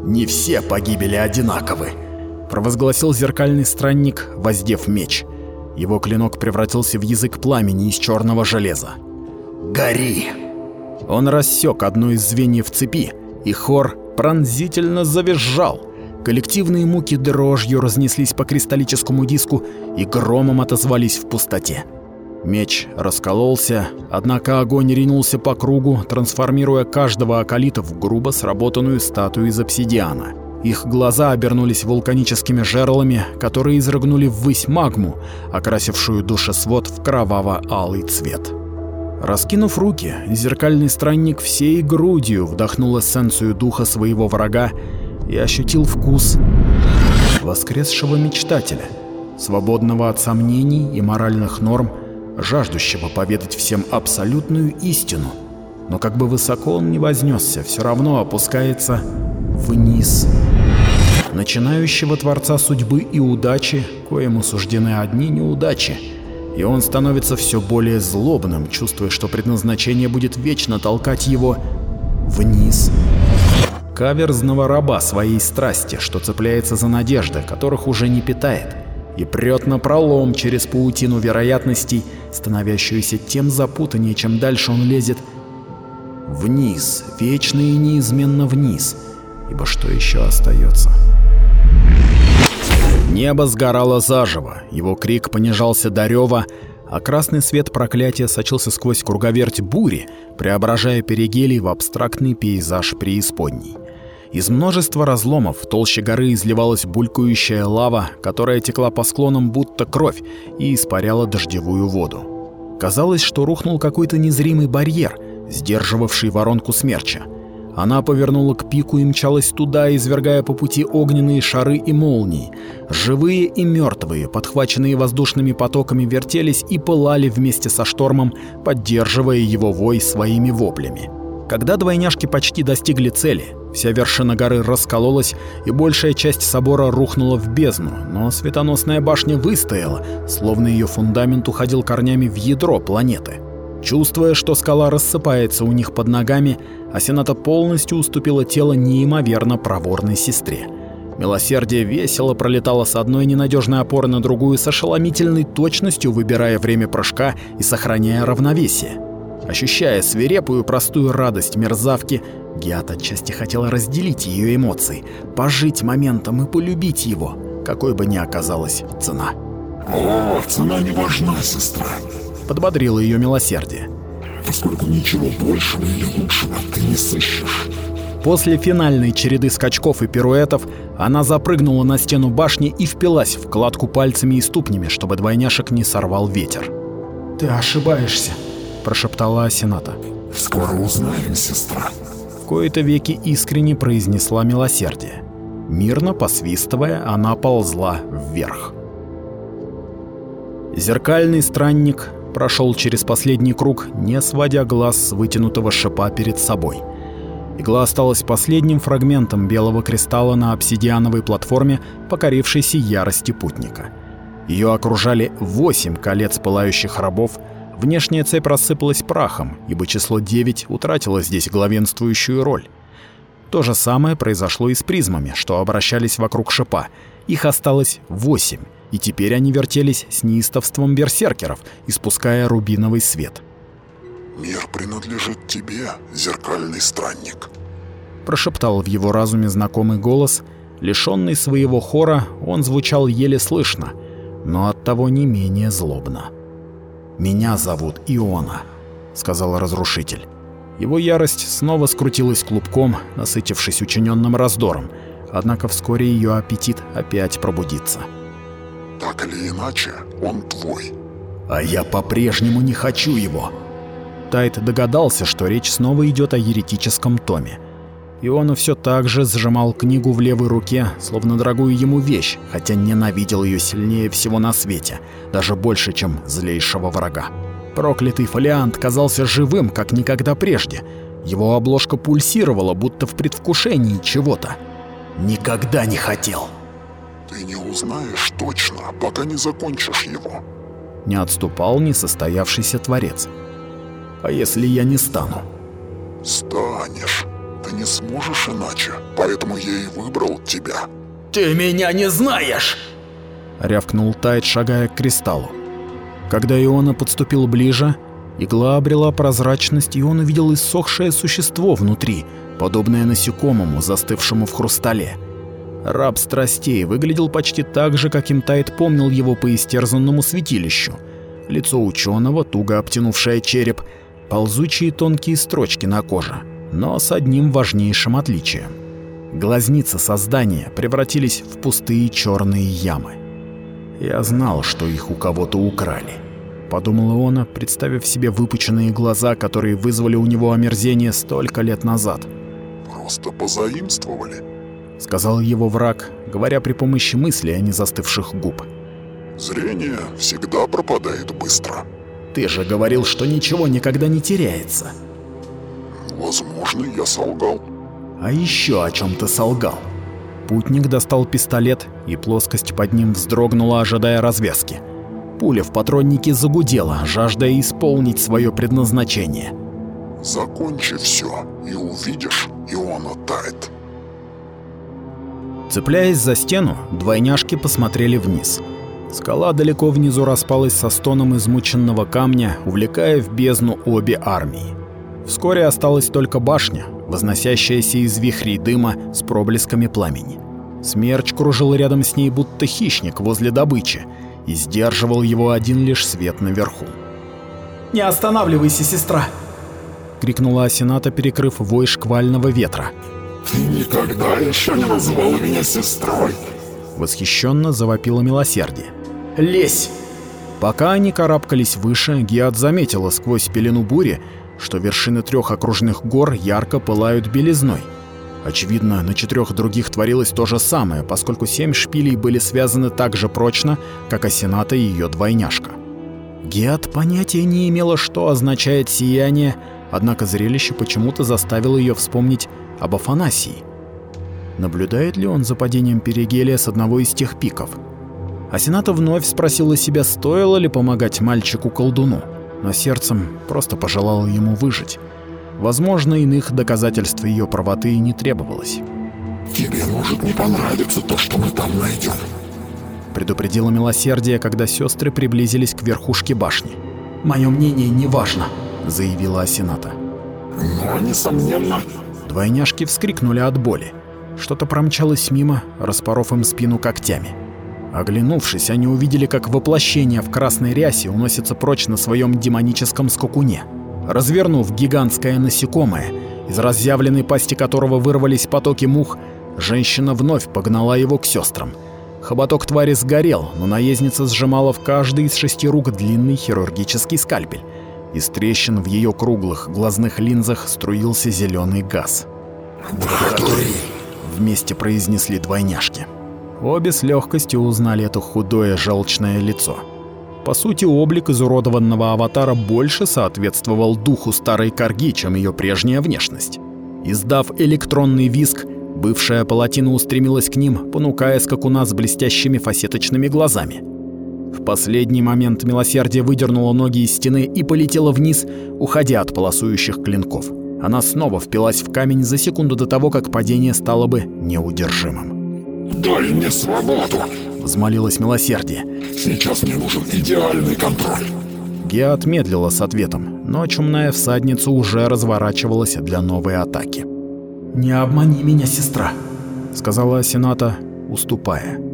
«Не все погибели одинаковы!» — провозгласил зеркальный странник, воздев меч. Его клинок превратился в язык пламени из черного железа. «Гори!» Он рассек одно из звеньев цепи, и хор пронзительно завизжал. Коллективные муки дрожью разнеслись по кристаллическому диску и громом отозвались в пустоте. Меч раскололся, однако огонь ринулся по кругу, трансформируя каждого акалита в грубо сработанную статую из обсидиана. Их глаза обернулись вулканическими жерлами, которые изрыгнули ввысь магму, окрасившую душесвод в кроваво-алый цвет. Раскинув руки, зеркальный странник всей грудью вдохнул эссенцию духа своего врага и ощутил вкус воскресшего мечтателя, свободного от сомнений и моральных норм, жаждущего поведать всем абсолютную истину. Но как бы высоко он ни вознесся, все равно опускается вниз. Начинающего Творца судьбы и удачи, коему суждены одни неудачи — и он становится все более злобным, чувствуя, что предназначение будет вечно толкать его вниз. Каверзного раба своей страсти, что цепляется за надежды, которых уже не питает, и прет на пролом через паутину вероятностей, становящуюся тем запутаннее, чем дальше он лезет вниз, вечно и неизменно вниз, ибо что еще остается? Небо сгорало заживо, его крик понижался до рева, а красный свет проклятия сочился сквозь круговерть бури, преображая перигелий в абстрактный пейзаж преисподней. Из множества разломов в толще горы изливалась булькающая лава, которая текла по склонам будто кровь и испаряла дождевую воду. Казалось, что рухнул какой-то незримый барьер, сдерживавший воронку смерча. Она повернула к пику и мчалась туда, извергая по пути огненные шары и молнии. Живые и мертвые, подхваченные воздушными потоками, вертелись и пылали вместе со штормом, поддерживая его вой своими воплями. Когда двойняшки почти достигли цели, вся вершина горы раскололась, и большая часть собора рухнула в бездну, но светоносная башня выстояла, словно ее фундамент уходил корнями в ядро планеты. Чувствуя, что скала рассыпается у них под ногами, Асената полностью уступила тело неимоверно проворной сестре. Милосердие весело пролетало с одной ненадежной опоры на другую с ошеломительной точностью, выбирая время прыжка и сохраняя равновесие. Ощущая свирепую простую радость мерзавки, Гиат отчасти хотела разделить ее эмоции, пожить моментом и полюбить его, какой бы ни оказалась цена. О, цена не важна, сестра. Подбодрило ее милосердие. Поскольку ничего большего или лучшего ты не сыщешь. После финальной череды скачков и пируэтов она запрыгнула на стену башни и впилась в кладку пальцами и ступнями, чтобы двойняшек не сорвал ветер. «Ты ошибаешься», – прошептала Асената. «Скоро узнаем, сестра». В кои-то веки искренне произнесла милосердие. Мирно посвистывая, она ползла вверх. Зеркальный странник прошел через последний круг, не сводя глаз с вытянутого шипа перед собой – Игла осталась последним фрагментом белого кристалла на обсидиановой платформе, покорившейся ярости путника. Ее окружали восемь колец пылающих рабов, внешняя цепь рассыпалась прахом, ибо число 9 утратило здесь главенствующую роль. То же самое произошло и с призмами, что обращались вокруг шипа. Их осталось восемь, и теперь они вертелись с неистовством берсеркеров, испуская рубиновый свет. «Мир принадлежит тебе, зеркальный странник», — прошептал в его разуме знакомый голос. Лишённый своего хора, он звучал еле слышно, но оттого не менее злобно. «Меня зовут Иона», — сказал разрушитель. Его ярость снова скрутилась клубком, насытившись учиненным раздором, однако вскоре ее аппетит опять пробудится. «Так или иначе, он твой». «А я по-прежнему не хочу его», Тайт догадался, что речь снова идет о еретическом томе. И он все так же сжимал книгу в левой руке, словно дорогую ему вещь, хотя ненавидел ее сильнее всего на свете, даже больше, чем злейшего врага. Проклятый фолиант казался живым, как никогда прежде. Его обложка пульсировала, будто в предвкушении чего-то. «Никогда не хотел!» «Ты не узнаешь точно, пока не закончишь его», — не отступал несостоявшийся творец. А если я не стану? Станешь. Ты не сможешь иначе, поэтому я и выбрал тебя. Ты меня не знаешь! Рявкнул Тайт, шагая к кристаллу. Когда Иона подступил ближе, игла обрела прозрачность, и он увидел иссохшее существо внутри, подобное насекомому, застывшему в хрустале. Раб страстей выглядел почти так же, каким Тайт помнил его по истерзанному святилищу. Лицо ученого, туго обтянувшее череп, ползучие тонкие строчки на коже, но с одним важнейшим отличием. Глазницы создания превратились в пустые черные ямы. Я знал, что их у кого-то украли. Подумала она, представив себе выпученные глаза, которые вызвали у него омерзение столько лет назад. «Просто позаимствовали», — сказал его враг, говоря при помощи мысли, а не застывших губ. «Зрение всегда пропадает быстро». Ты же говорил, что ничего никогда не теряется. Возможно, я солгал. А еще о чем ты солгал? Путник достал пистолет, и плоскость под ним вздрогнула, ожидая развязки. Пуля в патроннике загудела, жаждая исполнить свое предназначение. Закончи все, и увидишь, и он оттает. Цепляясь за стену, двойняшки посмотрели вниз. Скала далеко внизу распалась со стоном измученного камня, увлекая в бездну обе армии. Вскоре осталась только башня, возносящаяся из вихрей дыма с проблесками пламени. Смерч кружил рядом с ней, будто хищник возле добычи, и сдерживал его один лишь свет наверху. «Не останавливайся, сестра!» — крикнула Асената, перекрыв вой шквального ветра. «Ты никогда еще не называл меня сестрой!» Восхищенно завопило милосердие. Лезь!» Пока они карабкались выше, Гиат заметила сквозь пелену бури, что вершины трех окружных гор ярко пылают белизной. Очевидно, на четырех других творилось то же самое, поскольку семь шпилей были связаны так же прочно, как Асената и ее двойняшка. Гиат понятия не имела, что означает сияние, однако зрелище почему-то заставило ее вспомнить об Афанасии. Наблюдает ли он за падением Перигелия с одного из тех пиков? Асената вновь спросила себя, стоило ли помогать мальчику-колдуну, но сердцем просто пожелала ему выжить. Возможно, иных доказательств ее правоты и не требовалось. Тебе может не понравиться то, что мы там найдем. Предупредило милосердие, когда сестры приблизились к верхушке башни. Мое мнение не важно, заявила Асената. Но, несомненно... Двойняшки вскрикнули от боли. Что-то промчалось мимо, распоров им спину когтями. Оглянувшись, они увидели, как воплощение в красной рясе уносится прочь на своем демоническом скакуне. Развернув гигантское насекомое, из разъявленной пасти которого вырвались потоки мух, женщина вновь погнала его к сестрам. Хоботок твари сгорел, но наездница сжимала в каждой из шести рук длинный хирургический скальпель. Из трещин в ее круглых глазных линзах струился зеленый газ. Богатури! Вместе произнесли двойняшки. Обе с легкостью узнали это худое желчное лицо. По сути, облик изуродованного аватара больше соответствовал духу старой корги, чем ее прежняя внешность. Издав электронный визг, бывшая палатина устремилась к ним, понукая скакуна с блестящими фасеточными глазами. В последний момент милосердие выдернуло ноги из стены и полетело вниз, уходя от полосующих клинков. Она снова впилась в камень за секунду до того, как падение стало бы неудержимым. Дай мне свободу! Взмолилось милосердие. Сейчас мне нужен идеальный контроль. Геа медлила с ответом, но чумная всадница уже разворачивалась для новой атаки. «Не обмани меня, сестра», — сказала Сената, уступая.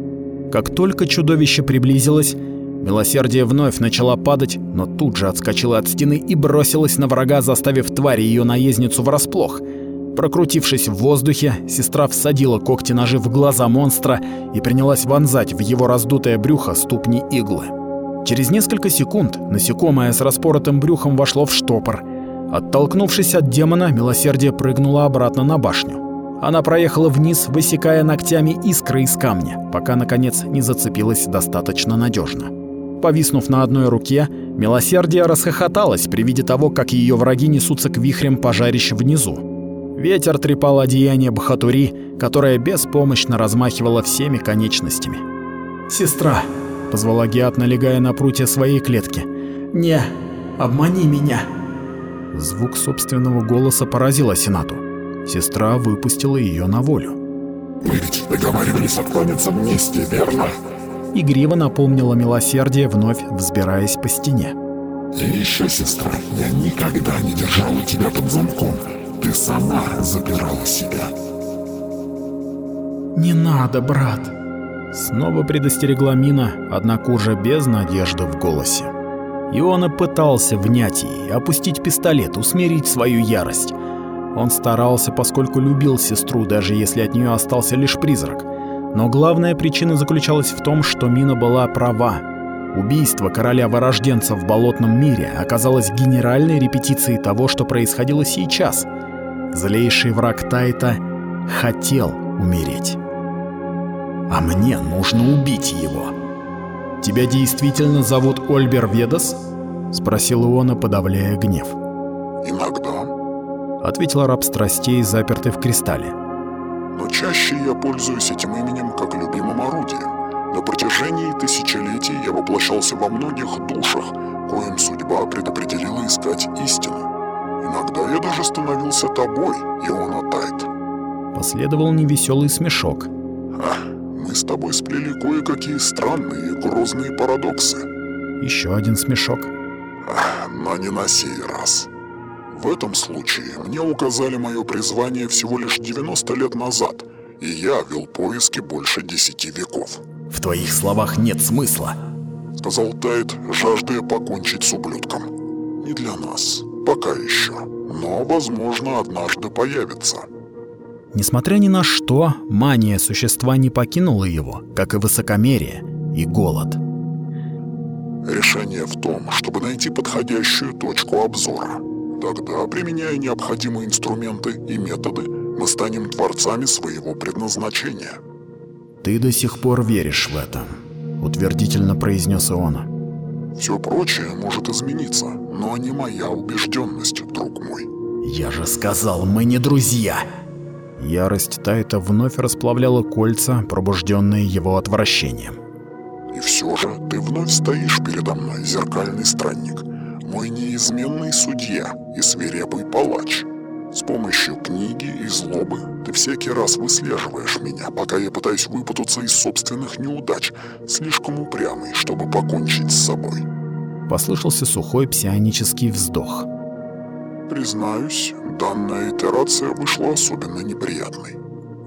Как только чудовище приблизилось, милосердие вновь начала падать, но тут же отскочила от стены и бросилась на врага, заставив тварь ее наездницу врасплох — Прокрутившись в воздухе, сестра всадила когти-ножи в глаза монстра и принялась вонзать в его раздутое брюхо ступни иглы. Через несколько секунд насекомое с распоротым брюхом вошло в штопор. Оттолкнувшись от демона, милосердие прыгнуло обратно на башню. Она проехала вниз, высекая ногтями искры из камня, пока, наконец, не зацепилась достаточно надежно. Повиснув на одной руке, милосердие расхохоталось при виде того, как ее враги несутся к вихрям пожарищ внизу. Ветер трепал одеяние Бахатури, которая беспомощно размахивала всеми конечностями. «Сестра!» — позвала Геат, налегая на прутья своей клетки. «Не, обмани меня!» Звук собственного голоса поразил Асенату. Сестра выпустила ее на волю. «Мы ведь договаривались откланяться вместе, верно?» Игриво напомнила милосердие, вновь взбираясь по стене. «И еще, сестра, я никогда не держала тебя под замком. Ты сама запирала себя. Не надо, брат. Снова предостерегла Мина, однако уже без надежды в голосе. Иона пытался внять ей, опустить пистолет, усмирить свою ярость. Он старался, поскольку любил сестру, даже если от нее остался лишь призрак. Но главная причина заключалась в том, что Мина была права. Убийство короля вырожденца в болотном мире оказалось генеральной репетицией того, что происходило сейчас — Злейший враг Тайта хотел умереть. А мне нужно убить его. Тебя действительно зовут Ольбер Ведас? спросил Иона, подавляя гнев. Иногда, ответил раб страстей, запертый в кристалле. Но чаще я пользуюсь этим именем как любимым орудием. На протяжении тысячелетий я воплощался во многих душах, коим судьба предопределила искать истину. Иногда я даже становился тобой, Иона Тайт. Последовал невеселый смешок. А, мы с тобой сплели кое-какие странные и грозные парадоксы. Еще один смешок. А, но не на сей раз. В этом случае мне указали мое призвание всего лишь 90 лет назад, и я вел поиски больше десяти веков. В твоих словах нет смысла, сказал Тайт, жаждая покончить с ублюдком. Не для нас. Пока еще. Но, возможно, однажды появится. Несмотря ни на что, мания существа не покинула его, как и высокомерие и голод. Решение в том, чтобы найти подходящую точку обзора. Тогда, применяя необходимые инструменты и методы, мы станем творцами своего предназначения. «Ты до сих пор веришь в это», — утвердительно произнес Иона. Все прочее может измениться, но не моя убежденность, друг мой. Я же сказал, мы не друзья. Ярость Тайта вновь расплавляла кольца, пробужденные его отвращением. И все же ты вновь стоишь передо мной, зеркальный странник, мой неизменный судья и свирепый палач. С помощью книги и злобы ты всякий раз выслеживаешь меня, пока я пытаюсь выпутаться из собственных неудач, слишком упрямый, чтобы покончить с собой. Послышался сухой псионический вздох. Признаюсь, данная итерация вышла особенно неприятной.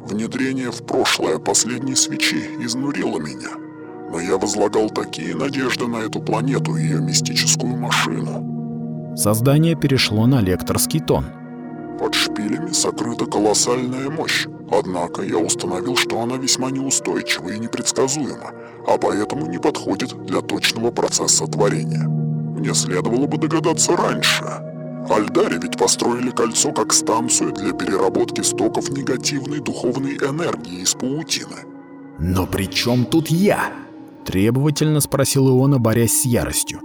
Внедрение в прошлое последней свечи изнурило меня, но я возлагал такие надежды на эту планету и ее мистическую машину. Создание перешло на лекторский тон. Под шпилями сокрыта колоссальная мощь, однако я установил, что она весьма неустойчива и непредсказуема, а поэтому не подходит для точного процесса творения. Мне следовало бы догадаться раньше. Альдари ведь построили кольцо как станцию для переработки стоков негативной духовной энергии из паутины. «Но при чем тут я?» Требовательно спросил Иона, борясь с яростью.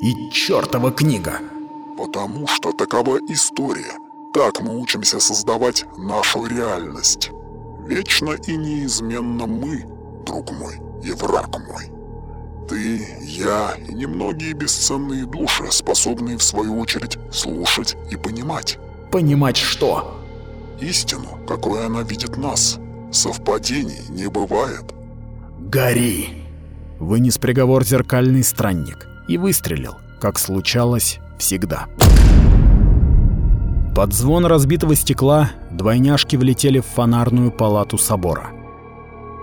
«И чертова книга!» «Потому что такова история», так мы учимся создавать нашу реальность. Вечно и неизменно мы, друг мой и враг мой. Ты, я и немногие бесценные души, способные в свою очередь слушать и понимать. Понимать что? Истину, какой она видит нас. Совпадений не бывает. Гори! Вынес приговор зеркальный странник и выстрелил, как случалось всегда. Под звон разбитого стекла двойняшки влетели в фонарную палату собора.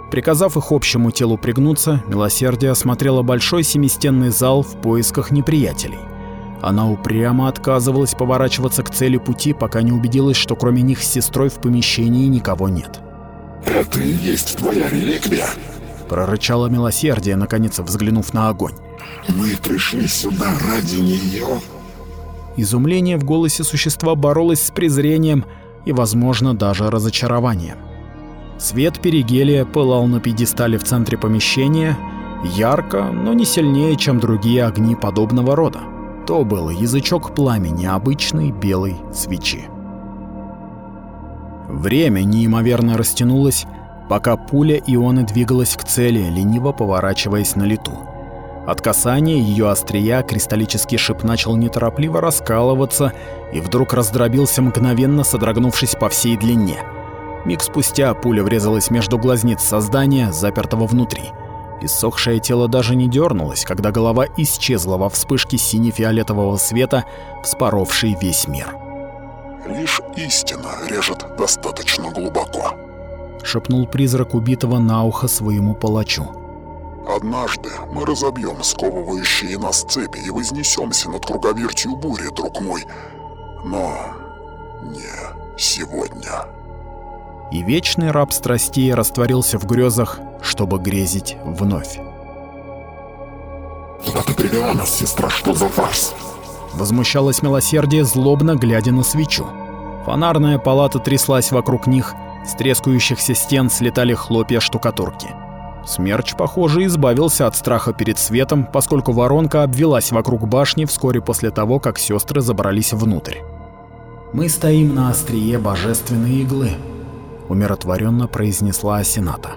Приказав их общему телу пригнуться, Милосердие осмотрела большой семистенный зал в поисках неприятелей. Она упрямо отказывалась поворачиваться к цели пути, пока не убедилась, что кроме них с сестрой в помещении никого нет. «Это и есть твоя реликвия?» Прорычало Милосердие, наконец взглянув на огонь. «Мы пришли сюда ради нее. Изумление в голосе существа боролось с презрением и, возможно, даже разочарованием. Свет перигелия пылал на пьедестале в центре помещения, ярко, но не сильнее, чем другие огни подобного рода. То был язычок пламени обычной белой свечи. Время неимоверно растянулось, пока пуля Ионы двигалась к цели, лениво поворачиваясь на лету. От касания ее острия кристаллический шип начал неторопливо раскалываться и вдруг раздробился мгновенно, содрогнувшись по всей длине. Миг спустя пуля врезалась между глазниц создания, запертого внутри. Иссохшее тело даже не дернулось, когда голова исчезла во вспышке сине-фиолетового света, вспоровшей весь мир. «Лишь истина режет достаточно глубоко», — шепнул призрак убитого на ухо своему палачу. Однажды мы разобьем сковывающие нас цепи и вознесемся над круговертью бури, друг мой. Но не сегодня. И вечный раб страстей растворился в грезах, чтобы грезить вновь. Куда ты привела нас, сестра, что за фарс? Возмущалось милосердие, злобно глядя на свечу. Фонарная палата тряслась вокруг них, с трескающихся стен слетали хлопья штукатурки. Смерч, похоже, избавился от страха перед светом, поскольку воронка обвелась вокруг башни вскоре после того, как сестры забрались внутрь. «Мы стоим на острие божественной иглы», — умиротворенно произнесла Асената.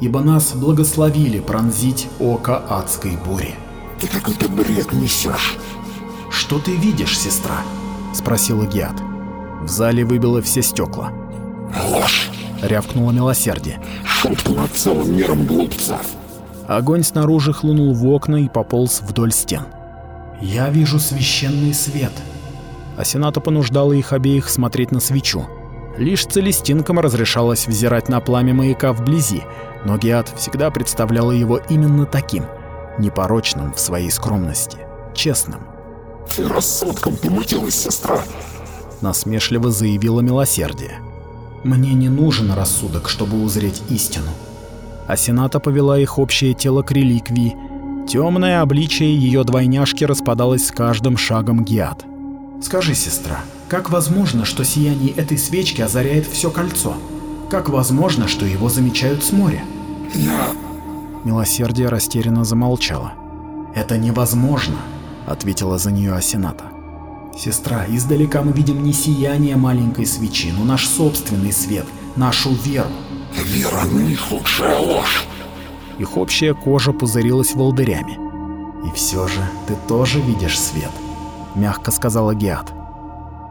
«Ибо нас благословили пронзить око адской бури». «Ты какой-то бред несешь. «Что ты видишь, сестра?» — спросила Гиат. В зале выбило все стекла. Ложь!» — рявкнуло милосердие. «Шутка над целым миром глупцев!» Огонь снаружи хлынул в окна и пополз вдоль стен. «Я вижу священный свет». Асената понуждала их обеих смотреть на свечу. Лишь Целестинкам разрешалось взирать на пламя маяка вблизи, но Геат всегда представляла его именно таким, непорочным в своей скромности, честным. «Ты рассудком помутилась, сестра!» Насмешливо заявила милосердие. Мне не нужен рассудок, чтобы узреть истину. А Сената повела их общее тело к реликвии. Темное обличие ее двойняшки распадалось с каждым шагом Гиат. «Скажи, сестра, как возможно, что сияние этой свечки озаряет все кольцо? Как возможно, что его замечают с моря?» «Я...» Милосердие растерянно замолчало. «Это невозможно», — ответила за нее Асената. Сестра, издалека мы видим не сияние маленькой свечи, но наш собственный свет, нашу веру. Вера не худшая ложь. Их общая кожа пузырилась волдырями. И все же ты тоже видишь свет, мягко сказала Геат.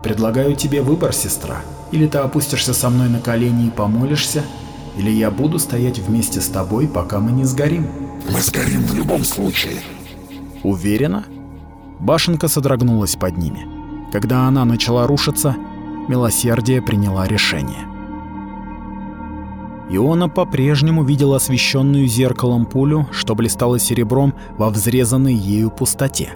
Предлагаю тебе выбор, сестра. Или ты опустишься со мной на колени и помолишься, или я буду стоять вместе с тобой, пока мы не сгорим. Мы сгорим в любом случае. Уверена? Башенка содрогнулась под ними. Когда она начала рушиться, милосердие приняло решение. Иона по-прежнему видел освещенную зеркалом пулю, что блистало серебром во взрезанной ею пустоте.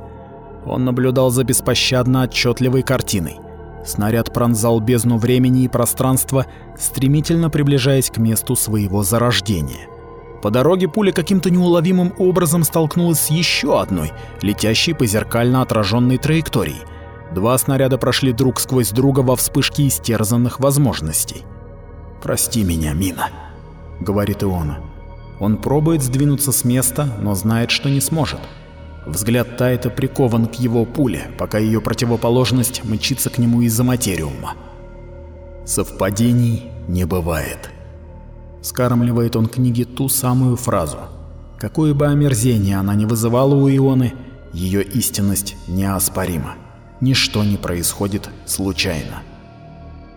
Он наблюдал за беспощадно отчетливой картиной. Снаряд пронзал бездну времени и пространства, стремительно приближаясь к месту своего зарождения. По дороге пуля каким-то неуловимым образом столкнулась с еще одной, летящей по зеркально отраженной траектории. Два снаряда прошли друг сквозь друга во вспышке истерзанных возможностей. «Прости меня, Мина», — говорит Иона. Он пробует сдвинуться с места, но знает, что не сможет. Взгляд Тайта прикован к его пуле, пока ее противоположность мчится к нему из-за материума. Совпадений не бывает. Скармливает он книге ту самую фразу. Какое бы омерзение она ни вызывала у Ионы, ее истинность неоспорима. Ничто не происходит случайно.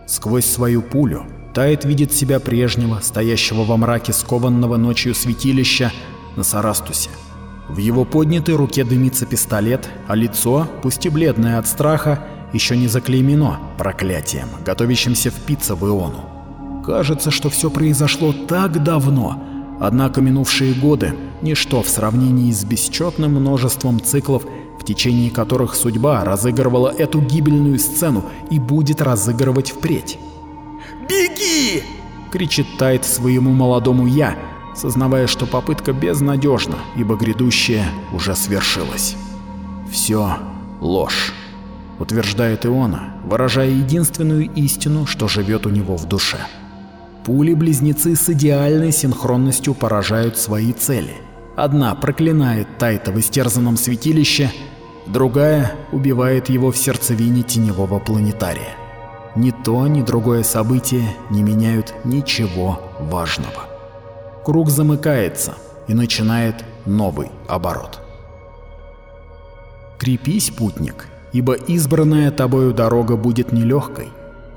Сквозь свою пулю Тайт видит себя прежнего, стоящего во мраке скованного ночью святилища на Сарастусе. В его поднятой руке дымится пистолет, а лицо, пусть и бледное от страха, еще не заклеймено проклятием, готовящимся впиться в Иону. Кажется, что все произошло так давно, однако минувшие годы – ничто в сравнении с бесчетным множеством циклов, в течение которых судьба разыгрывала эту гибельную сцену и будет разыгрывать впредь. «Беги!» — кричит Тайт своему молодому «я», сознавая, что попытка безнадежна, ибо грядущее уже свершилось. Все ложь, утверждает Иона, выражая единственную истину, что живет у него в душе. Пули-близнецы с идеальной синхронностью поражают свои цели. Одна проклинает Тайта в истерзанном святилище, другая убивает его в сердцевине теневого планетария. Ни то, ни другое событие не меняют ничего важного круг замыкается и начинает новый оборот. Крепись, путник, ибо избранная тобою дорога будет нелегкой.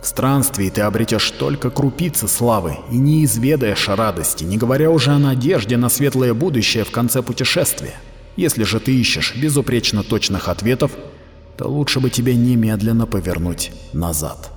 В странстве ты обретешь только крупицы славы и не изведаешь радости, не говоря уже о надежде на светлое будущее в конце путешествия. Если же ты ищешь безупречно точных ответов, то лучше бы тебе немедленно повернуть назад.